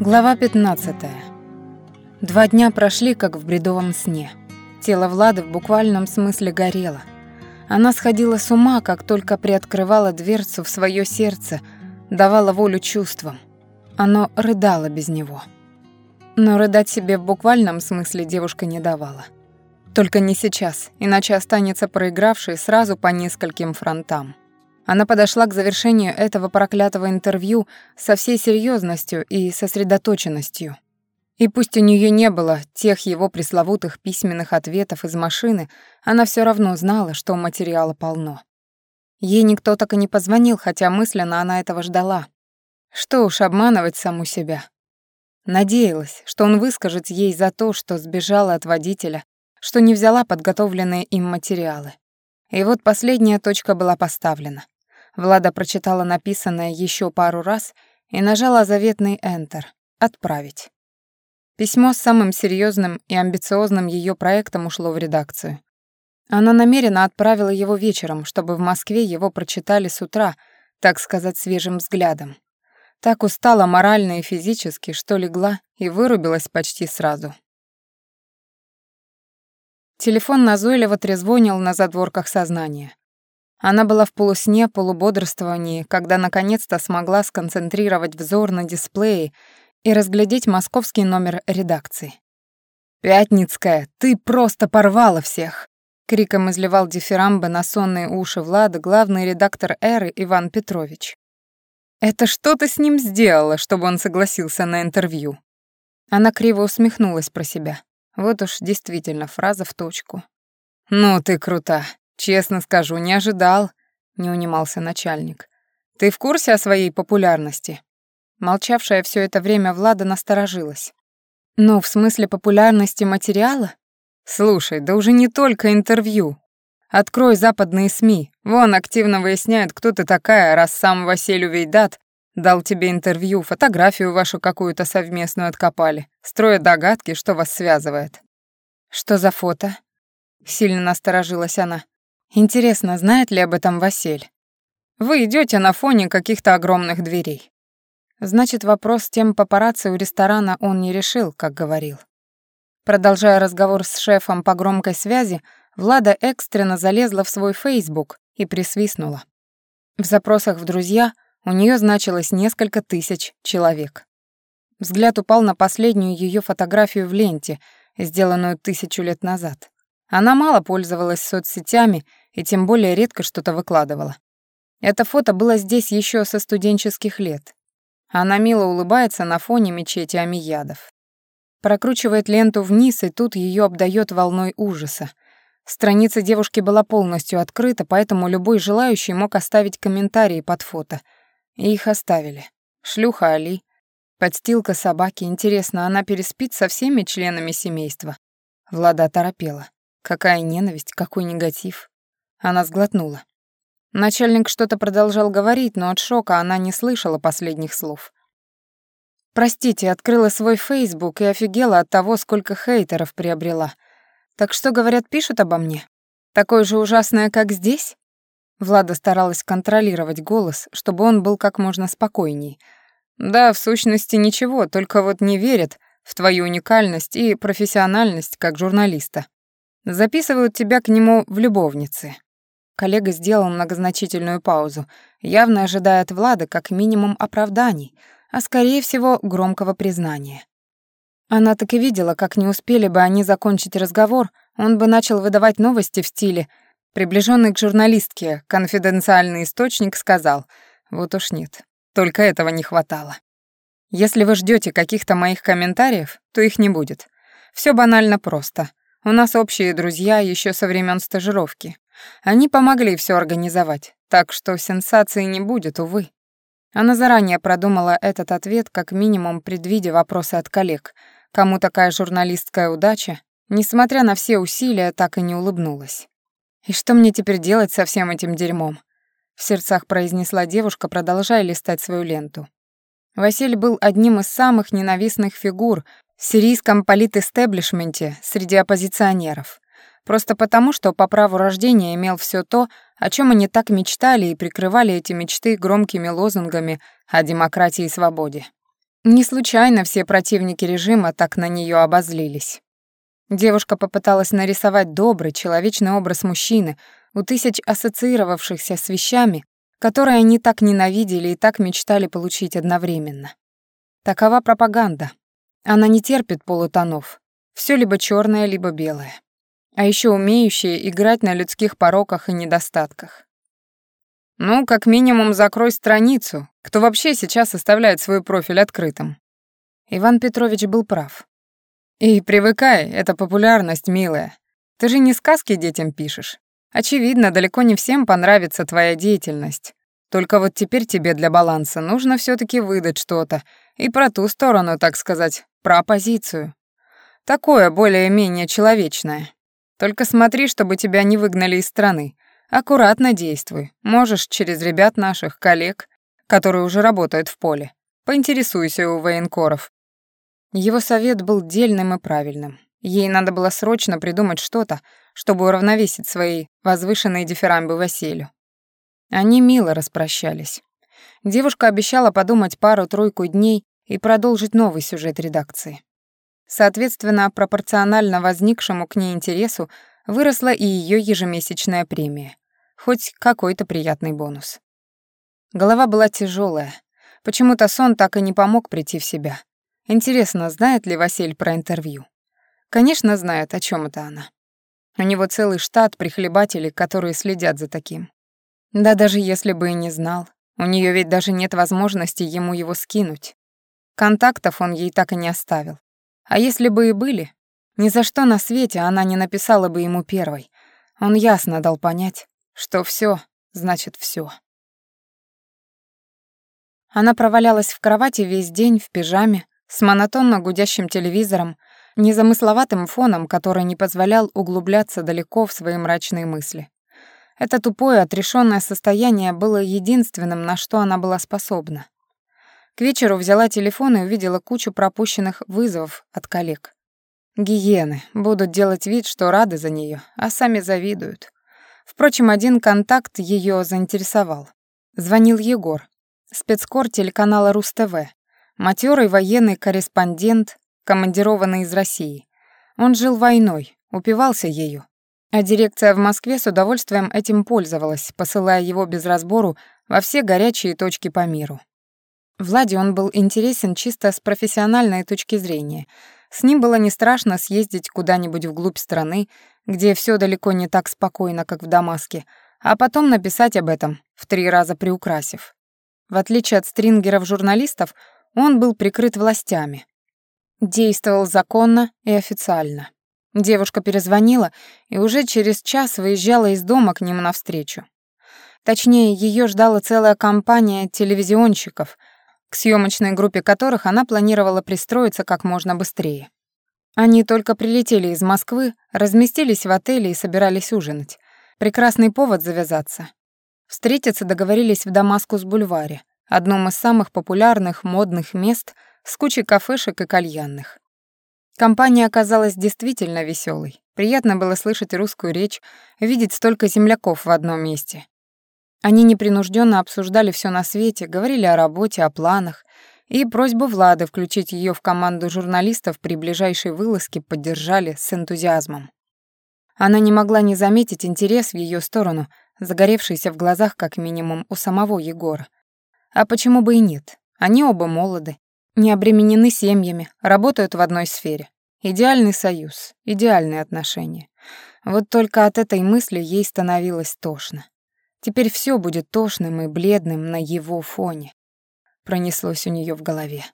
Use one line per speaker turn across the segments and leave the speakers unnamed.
Глава 15. Два дня прошли, как в бредовом сне. Тело Влады в буквальном смысле горело. Она сходила с ума, как только приоткрывала дверцу в свое сердце, давала волю чувствам. Оно рыдало без него. Но рыдать себе в буквальном смысле девушка не давала. Только не сейчас, иначе останется проигравшей сразу по нескольким фронтам. Она подошла к завершению этого проклятого интервью со всей серьезностью и сосредоточенностью. И пусть у нее не было тех его пресловутых письменных ответов из машины, она все равно знала, что материала полно. Ей никто так и не позвонил, хотя мысленно она этого ждала. Что уж обманывать саму себя. Надеялась, что он выскажет ей за то, что сбежала от водителя, что не взяла подготовленные им материалы. И вот последняя точка была поставлена. Влада прочитала написанное еще пару раз и нажала заветный «Enter» — «Отправить». Письмо с самым серьезным и амбициозным ее проектом ушло в редакцию. Она намеренно отправила его вечером, чтобы в Москве его прочитали с утра, так сказать, свежим взглядом. Так устала морально и физически, что легла и вырубилась почти сразу. Телефон назойливо трезвонил на задворках сознания. Она была в полусне, полубодрствовании, когда наконец-то смогла сконцентрировать взор на дисплее и разглядеть московский номер редакции. «Пятницкая, ты просто порвала всех!» Криком изливал дифирамбы на сонные уши Влада главный редактор «Эры» Иван Петрович. «Это что ты с ним сделала, чтобы он согласился на интервью?» Она криво усмехнулась про себя. Вот уж действительно фраза в точку. «Ну ты крута. Честно скажу, не ожидал», — не унимался начальник. «Ты в курсе о своей популярности?» Молчавшая все это время Влада насторожилась. «Ну, в смысле популярности материала?» «Слушай, да уже не только интервью. Открой западные СМИ. Вон активно выясняют, кто ты такая, раз сам Василий Вейдат Дал тебе интервью, фотографию вашу какую-то совместную откопали, строя догадки, что вас связывает». «Что за фото?» Сильно насторожилась она. «Интересно, знает ли об этом Василь?» «Вы идете на фоне каких-то огромных дверей». Значит, вопрос с тем папарацци у ресторана он не решил, как говорил. Продолжая разговор с шефом по громкой связи, Влада экстренно залезла в свой Facebook и присвистнула. В запросах в друзья — у нее значилось несколько тысяч человек. Взгляд упал на последнюю ее фотографию в ленте, сделанную тысячу лет назад. Она мало пользовалась соцсетями и тем более редко что-то выкладывала. Это фото было здесь еще со студенческих лет. Она мило улыбается на фоне мечети Амиядов. Прокручивает ленту вниз, и тут ее обдает волной ужаса. Страница девушки была полностью открыта, поэтому любой желающий мог оставить комментарии под фото — и их оставили. Шлюха Али, подстилка собаки. Интересно, она переспит со всеми членами семейства? Влада торопела. Какая ненависть, какой негатив. Она сглотнула. Начальник что-то продолжал говорить, но от шока она не слышала последних слов. «Простите, открыла свой фейсбук и офигела от того, сколько хейтеров приобрела. Так что, говорят, пишут обо мне? Такое же ужасное, как здесь?» Влада старалась контролировать голос, чтобы он был как можно спокойней. «Да, в сущности, ничего, только вот не верят в твою уникальность и профессиональность как журналиста. Записывают тебя к нему в любовнице». Коллега сделал многозначительную паузу, явно ожидая от Влады как минимум оправданий, а скорее всего громкого признания. Она так и видела, как не успели бы они закончить разговор, он бы начал выдавать новости в стиле — Приближенный к журналистке конфиденциальный источник сказал, вот уж нет, только этого не хватало. Если вы ждете каких-то моих комментариев, то их не будет. Все банально просто. У нас общие друзья еще со времен стажировки. Они помогли все организовать, так что сенсации не будет, увы. Она заранее продумала этот ответ, как минимум предвидя вопросы от коллег. Кому такая журналистская удача, несмотря на все усилия, так и не улыбнулась. «И что мне теперь делать со всем этим дерьмом?» В сердцах произнесла девушка, продолжая листать свою ленту. Василь был одним из самых ненавистных фигур в сирийском политэстеблишменте среди оппозиционеров. Просто потому, что по праву рождения имел все то, о чем они так мечтали и прикрывали эти мечты громкими лозунгами о демократии и свободе. Не случайно все противники режима так на нее обозлились. Девушка попыталась нарисовать добрый, человечный образ мужчины, у тысяч ассоциировавшихся с вещами, которые они так ненавидели и так мечтали получить одновременно. Такова пропаганда. Она не терпит полутонов. Все либо черное, либо белое. А еще умеющая играть на людских пороках и недостатках. Ну, как минимум, закрой страницу. Кто вообще сейчас оставляет свой профиль открытым? Иван Петрович был прав. И привыкай, это популярность, милая. Ты же не сказки детям пишешь. Очевидно, далеко не всем понравится твоя деятельность. Только вот теперь тебе для баланса нужно все таки выдать что-то. И про ту сторону, так сказать, про оппозицию. Такое более-менее человечное. Только смотри, чтобы тебя не выгнали из страны. Аккуратно действуй. Можешь через ребят наших, коллег, которые уже работают в поле. Поинтересуйся у военкоров. Его совет был дельным и правильным. Ей надо было срочно придумать что-то, чтобы уравновесить свои возвышенные дифирамбы Василию. Они мило распрощались. Девушка обещала подумать пару-тройку дней и продолжить новый сюжет редакции. Соответственно, пропорционально возникшему к ней интересу выросла и ее ежемесячная премия. Хоть какой-то приятный бонус. Голова была тяжелая. Почему-то сон так и не помог прийти в себя. Интересно, знает ли Василь про интервью? Конечно, знает, о чем это она. У него целый штат прихлебателей, которые следят за таким. Да даже если бы и не знал, у нее ведь даже нет возможности ему его скинуть. Контактов он ей так и не оставил. А если бы и были, ни за что на свете она не написала бы ему первой. Он ясно дал понять, что все значит все. Она провалялась в кровати весь день в пижаме, с монотонно гудящим телевизором, незамысловатым фоном, который не позволял углубляться далеко в свои мрачные мысли. Это тупое, отрешенное состояние было единственным, на что она была способна. К вечеру взяла телефон и увидела кучу пропущенных вызовов от коллег. Гиены будут делать вид, что рады за нее, а сами завидуют. Впрочем, один контакт ее заинтересовал. Звонил Егор, спецкор телеканала РУС-ТВ, матерый военный корреспондент, командированный из России. Он жил войной, упивался ею. А дирекция в Москве с удовольствием этим пользовалась, посылая его без разбору во все горячие точки по миру. Владе он был интересен чисто с профессиональной точки зрения — с ним было не страшно съездить куда-нибудь вглубь страны, где все далеко не так спокойно, как в Дамаске, а потом написать об этом, в три раза приукрасив. В отличие от стрингеров-журналистов, он был прикрыт властями. Действовал законно и официально. Девушка перезвонила и уже через час выезжала из дома к нему навстречу. Точнее, ее ждала целая компания телевизионщиков, к съемочной группе которых она планировала пристроиться как можно быстрее. Они только прилетели из Москвы, разместились в отеле и собирались ужинать. Прекрасный повод завязаться. Встретиться договорились в Дамаскус-бульваре, одном из самых популярных модных мест с кучей кафешек и кальянных. Компания оказалась действительно веселой. Приятно было слышать русскую речь, видеть столько земляков в одном месте. Они непринужденно обсуждали все на свете, говорили о работе, о планах, и просьбу Влады включить ее в команду журналистов при ближайшей вылазке поддержали с энтузиазмом. Она не могла не заметить интерес в ее сторону, загоревшийся в глазах как минимум у самого Егора. А почему бы и нет? Они оба молоды, не обременены семьями, работают в одной сфере. Идеальный союз, идеальные отношения. Вот только от этой мысли ей становилось тошно. Теперь все будет тошным и бледным на его фоне. Пронеслось у нее в голове.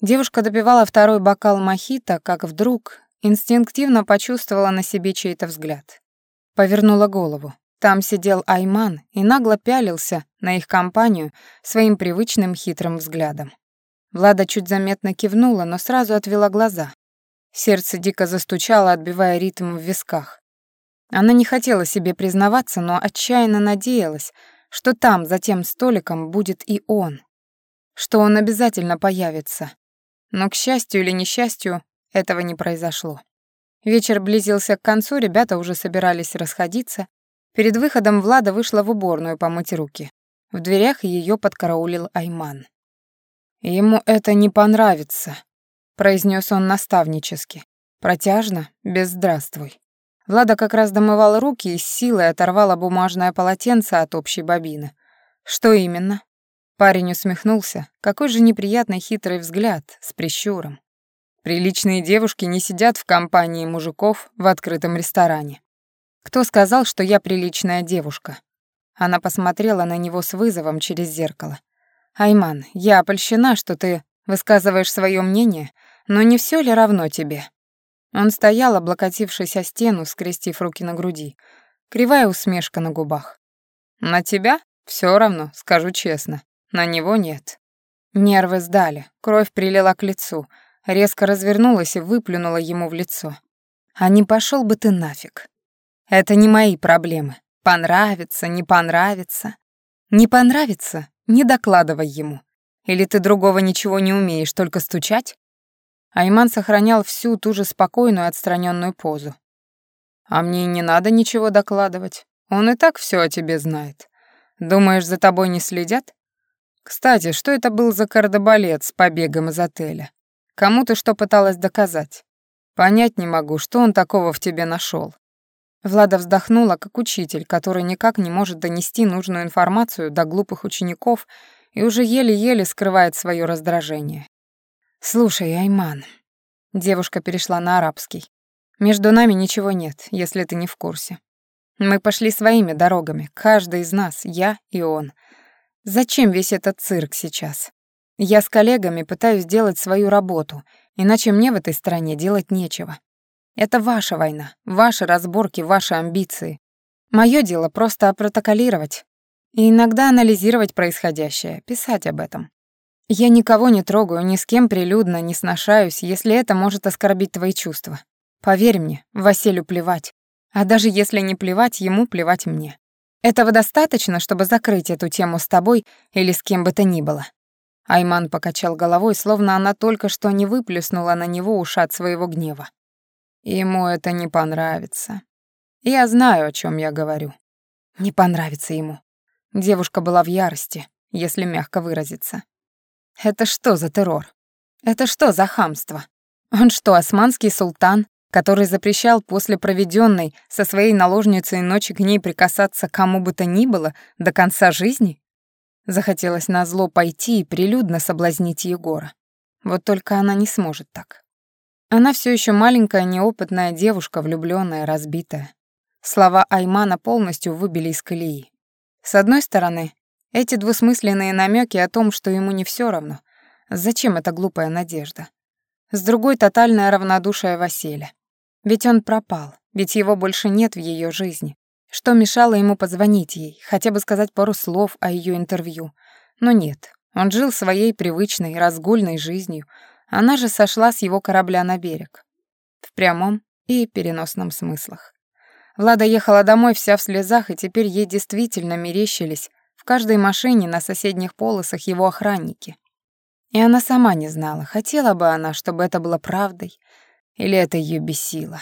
Девушка допивала второй бокал мохито, как вдруг инстинктивно почувствовала на себе чей-то взгляд. Повернула голову. Там сидел Айман и нагло пялился на их компанию своим привычным хитрым взглядом. Влада чуть заметно кивнула, но сразу отвела глаза. Сердце дико застучало, отбивая ритм в висках. Она не хотела себе признаваться, но отчаянно надеялась, что там, за тем столиком, будет и он. Что он обязательно появится. Но, к счастью или несчастью, этого не произошло. Вечер близился к концу, ребята уже собирались расходиться. Перед выходом Влада вышла в уборную помыть руки. В дверях ее подкараулил Айман. Ему это не понравится, произнес он наставнически. Протяжно, без здравствуй. Влада как раз домывала руки и с силой оторвала бумажное полотенце от общей бобины. Что именно? Парень усмехнулся. Какой же неприятный хитрый взгляд, с прищуром. Приличные девушки не сидят в компании мужиков в открытом ресторане. Кто сказал, что я приличная девушка? Она посмотрела на него с вызовом через зеркало. «Айман, я опольщена, что ты высказываешь свое мнение, но не все ли равно тебе?» Он стоял, облокотившись о стену, скрестив руки на груди. Кривая усмешка на губах. «На тебя? Все равно, скажу честно. На него нет». Нервы сдали, кровь прилила к лицу, резко развернулась и выплюнула ему в лицо. «А не пошел бы ты нафиг. Это не мои проблемы. Понравится, не понравится. Не понравится — не докладывай ему. Или ты другого ничего не умеешь, только стучать? Айман сохранял всю ту же спокойную отстраненную позу. «А мне не надо ничего докладывать. Он и так все о тебе знает. Думаешь, за тобой не следят? Кстати, что это был за кардебалет с побегом из отеля? Кому ты что пыталась доказать? Понять не могу, что он такого в тебе нашел. Влада вздохнула, как учитель, который никак не может донести нужную информацию до глупых учеников и уже еле-еле скрывает свое раздражение. «Слушай, Айман», — девушка перешла на арабский, «между нами ничего нет, если ты не в курсе. Мы пошли своими дорогами, каждый из нас, я и он. Зачем весь этот цирк сейчас? Я с коллегами пытаюсь сделать свою работу, иначе мне в этой стране делать нечего. Это ваша война, ваши разборки, ваши амбиции. Моё дело просто опротоколировать и иногда анализировать происходящее, писать об этом. Я никого не трогаю, ни с кем прилюдно не сношаюсь, если это может оскорбить твои чувства. Поверь мне, Василию плевать. А даже если не плевать, ему плевать мне. Этого достаточно, чтобы закрыть эту тему с тобой или с кем бы то ни было. Айман покачал головой, словно она только что не выплеснула на него ушат своего гнева. Ему это не понравится. Я знаю, о чем я говорю. Не понравится ему. Девушка была в ярости, если мягко выразиться. Это что за террор? Это что за хамство? Он что, османский султан, который запрещал после проведенной со своей наложницей ночи к ней прикасаться кому бы то ни было до конца жизни? Захотелось назло пойти и прилюдно соблазнить Егора. Вот только она не сможет так. Она все еще маленькая, неопытная девушка, влюбленная, разбитая. Слова Аймана полностью выбили из колеи. С одной стороны, эти двусмысленные намеки о том, что ему не все равно. Зачем эта глупая надежда? С другой — тотальное равнодушие Василия. Ведь он пропал, ведь его больше нет в ее жизни. Что мешало ему позвонить ей, хотя бы сказать пару слов о ее интервью? Но нет, он жил своей привычной, разгульной жизнью, она же сошла с его корабля на берег. В прямом и переносном смыслах. Влада ехала домой вся в слезах, и теперь ей действительно мерещились каждой машине на соседних полосах его охранники. И она сама не знала, хотела бы она, чтобы это было правдой, или это ее бесило.